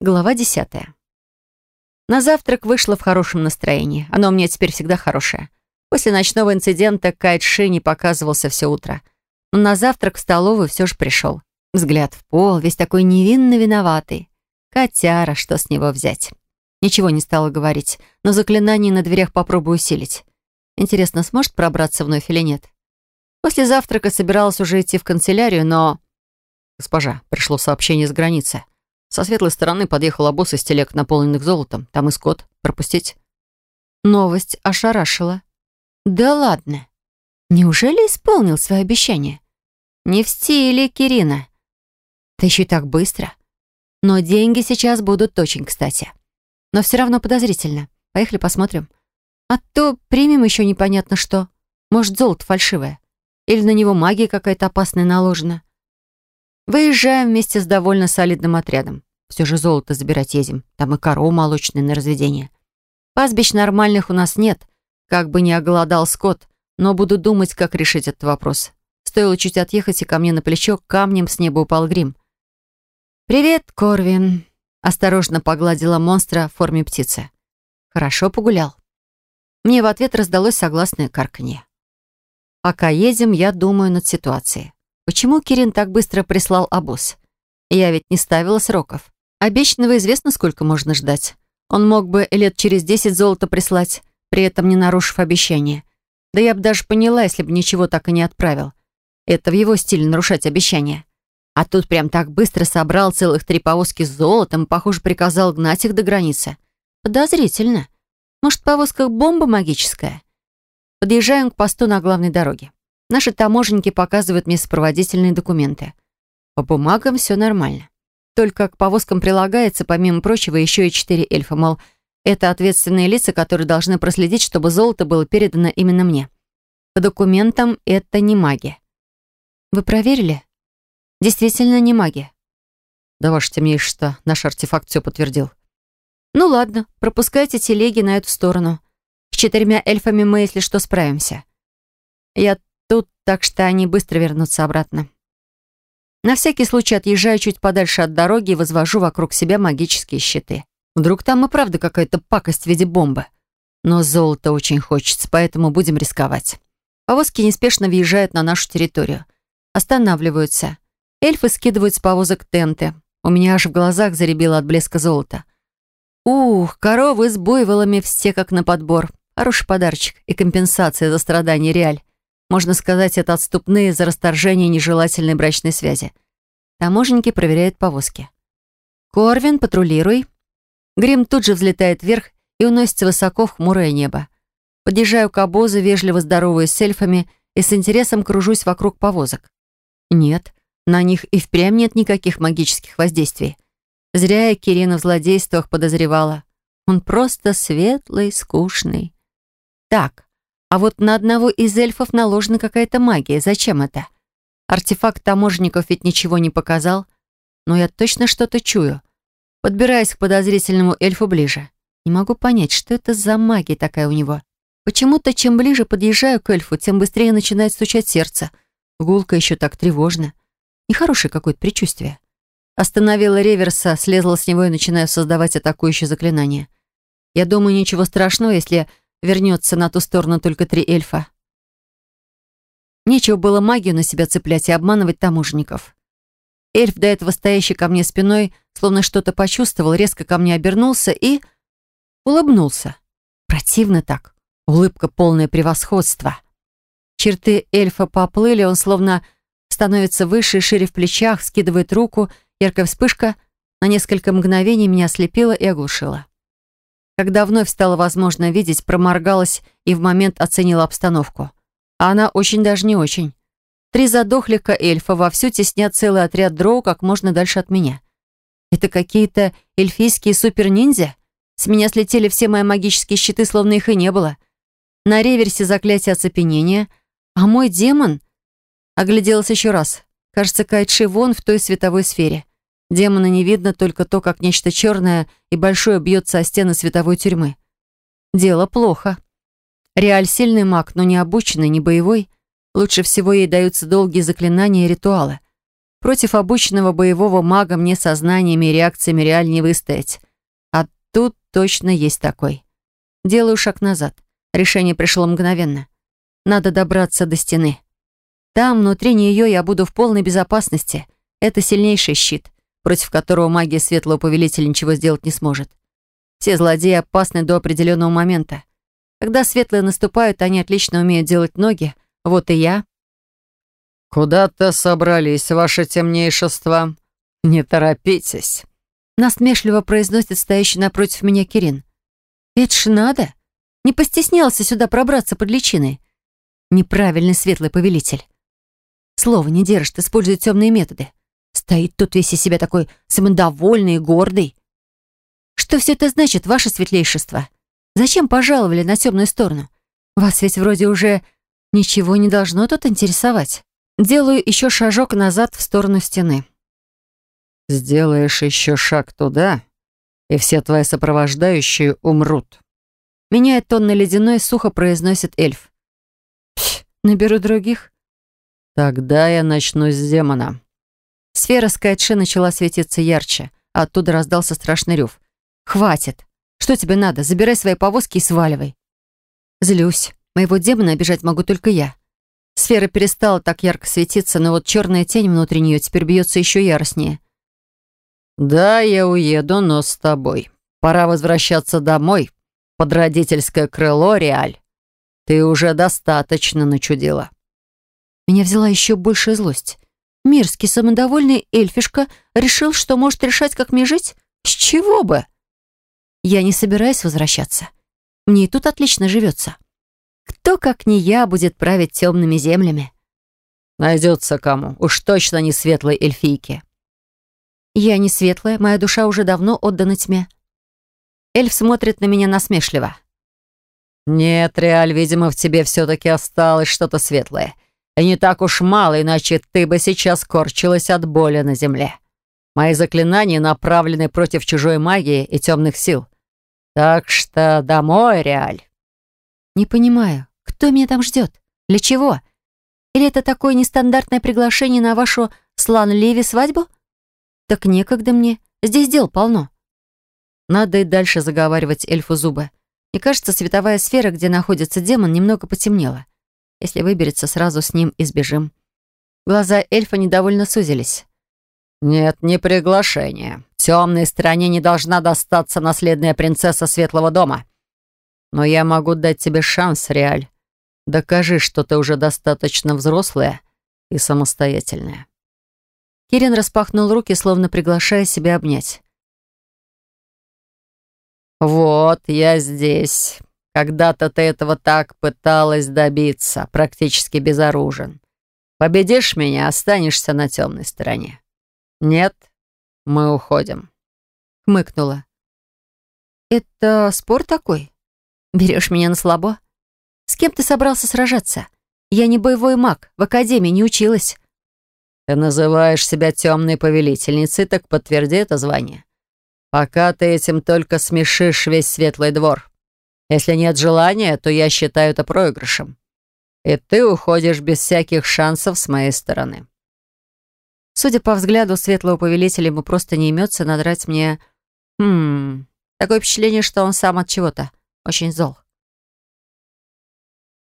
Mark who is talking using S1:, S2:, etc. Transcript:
S1: Глава десятая. На завтрак вышла в хорошем настроении. Оно у меня теперь всегда хорошее. После ночного инцидента Кайт Ши не показывался все утро. Но на завтрак в столовую все же пришел. Взгляд в пол, весь такой невинно виноватый. Котяра, что с него взять? Ничего не стала говорить, но заклинание на дверях попробую усилить. Интересно, сможет пробраться вновь или нет? После завтрака собиралась уже идти в канцелярию, но...
S2: «Госпожа, пришло сообщение с границы. Со светлой стороны подъехал обоз из телег, наполненных золотом. Там и скот. Пропустить?»
S1: Новость ошарашила. «Да ладно! Неужели исполнил свое обещание? Не в стиле Кирина. Да еще и так быстро. Но деньги сейчас будут очень кстати. Но все равно подозрительно. Поехали посмотрим. А то примем еще непонятно что. Может, золото фальшивое. Или на него магия какая-то опасная наложена. Выезжаем вместе с довольно солидным отрядом. Все же золото забирать едем. Там и корову молочные на разведение. Пастбищ нормальных у нас нет. Как бы не оголодал скот. Но буду думать, как решить этот вопрос. Стоило чуть отъехать, и ко мне на плечо камнем с неба упал грим. «Привет, Корвин!» Осторожно погладила монстра в форме птицы. «Хорошо погулял». Мне в ответ раздалось согласное карканье. Пока едем, я думаю над ситуацией. Почему Кирин так быстро прислал обоз? Я ведь не ставила сроков. Обещанного известно, сколько можно ждать. Он мог бы лет через десять золото прислать, при этом не нарушив обещание. Да я бы даже поняла, если бы ничего так и не отправил. Это в его стиле нарушать обещания. А тут прям так быстро собрал целых три повозки с золотом похоже, приказал гнать их до границы. Подозрительно. Может, в повозках бомба магическая? Подъезжаем к посту на главной дороге. Наши таможенники показывают мне сопроводительные документы. По бумагам все нормально. Только к повозкам прилагается, помимо прочего, еще и четыре эльфа, мол, это ответственные лица, которые должны проследить, чтобы золото было передано именно мне. По документам это не маги. Вы проверили? Действительно не маги.
S2: Да ваше темнейшество, наш артефакт все подтвердил.
S1: Ну ладно, пропускайте телеги на эту сторону. С четырьмя эльфами мы, если что, справимся. Я тут, так что они быстро вернутся обратно. На всякий случай отъезжаю чуть подальше от дороги и возвожу вокруг себя магические щиты. Вдруг там и правда какая-то пакость в виде бомбы. Но золото очень хочется, поэтому будем рисковать. Повозки неспешно въезжают на нашу территорию. Останавливаются. Эльфы скидывают с повозок тенты. У меня аж в глазах заребило от блеска золота. Ух, коровы с буйволами все как на подбор. Хороший подарочек и компенсация за страдания реаль. Можно сказать, это отступные за расторжение нежелательной брачной связи. Таможенники проверяют повозки. «Корвин, патрулируй». Грим тут же взлетает вверх и уносится высоко в хмурое небо. Подъезжаю к обозу, вежливо здороваюсь с эльфами и с интересом кружусь вокруг повозок. Нет, на них и впрямь нет никаких магических воздействий. Зря я Кирина в злодействах подозревала. Он просто светлый, скучный. Так, а вот на одного из эльфов наложена какая-то магия. Зачем это? Артефакт таможенников ведь ничего не показал. Но я точно что-то чую. Подбираясь к подозрительному эльфу ближе. Не могу понять, что это за магия такая у него. Почему-то чем ближе подъезжаю к эльфу, тем быстрее начинает стучать сердце. Гулка еще так тревожно. Нехорошее какое-то предчувствие. Остановила реверса, слезла с него и начинаю создавать атакующее заклинание. Я думаю, ничего страшного, если вернется на ту сторону только три эльфа. Нечего было магию на себя цеплять и обманывать таможенников. Эльф, до этого стоящий ко мне спиной, словно что-то почувствовал, резко ко мне обернулся и... улыбнулся. Противно так. Улыбка полное превосходство. Черты эльфа поплыли, он словно становится выше и шире в плечах, скидывает руку, яркая вспышка на несколько мгновений меня ослепила и оглушила. Когда вновь стало возможно видеть, проморгалась и в момент оценила обстановку. А она очень даже не очень. Три задохлика эльфа вовсю теснят целый отряд дроу как можно дальше от меня. Это какие-то эльфийские супер-ниндзя? С меня слетели все мои магические щиты, словно их и не было. На реверсе заклятие оцепенения, а мой демон... Огляделась еще раз. Кажется, Кайтши вон в той световой сфере. Демона не видно, только то, как нечто черное и большое бьется о стены световой тюрьмы. Дело плохо. Реаль сильный маг, но не обученный, не боевой. Лучше всего ей даются долгие заклинания и ритуалы. Против обычного боевого мага мне сознаниями и реакциями реаль не выстоять. А тут точно есть такой. Делаю шаг назад. Решение пришло мгновенно. Надо добраться до стены. Там, внутри нее, я буду в полной безопасности. Это сильнейший щит, против которого магия Светлого Повелителя ничего сделать не сможет. Все злодеи опасны до определенного момента. Когда светлые наступают, они отлично умеют делать ноги. Вот и я.
S2: «Куда-то собрались, ваше темнейшество. Не торопитесь», —
S1: насмешливо произносит стоящий напротив меня Кирин. «Это ж надо. Не постеснялся сюда пробраться под личиной. Неправильный светлый повелитель. Слово не держит, использует темные методы. Стоит тут весь из себя такой самодовольный и гордый. Что все это значит, ваше светлейшество? Зачем пожаловали на темную сторону? Вас ведь вроде уже ничего не должно тут интересовать. Делаю еще шажок назад в сторону стены.
S2: Сделаешь еще шаг туда, и все твои сопровождающие умрут.
S1: Меняет тон на ледяной, сухо произносит эльф. Наберу других.
S2: Тогда я начну с демона.
S1: Сфера Скайтши начала светиться ярче, а оттуда раздался страшный рев. «Хватит! Что тебе надо? Забирай свои повозки и сваливай!» Злюсь. Моего демона обижать могу только я. Сфера перестала так ярко светиться, но вот черная тень внутри нее теперь бьется еще яростнее.
S2: «Да, я уеду, но с тобой. Пора возвращаться домой, под родительское крыло, Реаль. Ты уже достаточно начудила».
S1: Меня взяла еще большая злость. Мирский, самодовольный эльфишка решил, что может решать, как мне жить? С чего бы? Я не собираюсь возвращаться. Мне и тут отлично живется. Кто, как не я, будет править темными землями?
S2: Найдется кому. Уж точно не светлой эльфийки.
S1: Я не светлая, моя душа уже давно отдана тьме. Эльф смотрит на меня насмешливо.
S2: Нет, Реаль, видимо, в тебе все-таки осталось что-то светлое. И не так уж мало, иначе ты бы сейчас корчилась от боли на земле. Мои заклинания направлены против чужой магии и темных сил. Так что домой, Реаль.
S1: Не понимаю, кто меня там ждет? Для чего? Или это такое нестандартное приглашение на вашу слан-леви свадьбу? Так некогда мне. Здесь дел полно. Надо и дальше заговаривать эльфу зубы. Мне кажется, световая сфера, где находится демон, немного потемнела. Если выберется, сразу с ним избежим. Глаза эльфа недовольно сузились.
S2: «Нет, не приглашение. Темной стороне не должна достаться наследная принцесса Светлого дома. Но я могу дать тебе шанс, Реаль. Докажи, что ты уже достаточно взрослая и самостоятельная».
S1: Кирин распахнул руки, словно приглашая себя обнять.
S2: «Вот, я здесь. Когда-то ты этого так пыталась добиться, практически безоружен. Победишь меня, останешься на темной стороне. Нет, мы уходим.
S1: Хмыкнула. Это спор такой? Берешь меня на слабо? С кем ты собрался сражаться? Я не боевой маг, в академии не училась.
S2: Ты называешь себя темной повелительницей, так подтверди это звание. Пока ты этим только смешишь весь светлый двор. Если нет желания, то я считаю это проигрышем. И ты уходишь без всяких шансов с моей стороны.
S1: Судя по взгляду светлого повелителя, ему просто не имется надрать мне... Хм... Такое впечатление, что он сам от чего-то очень зол.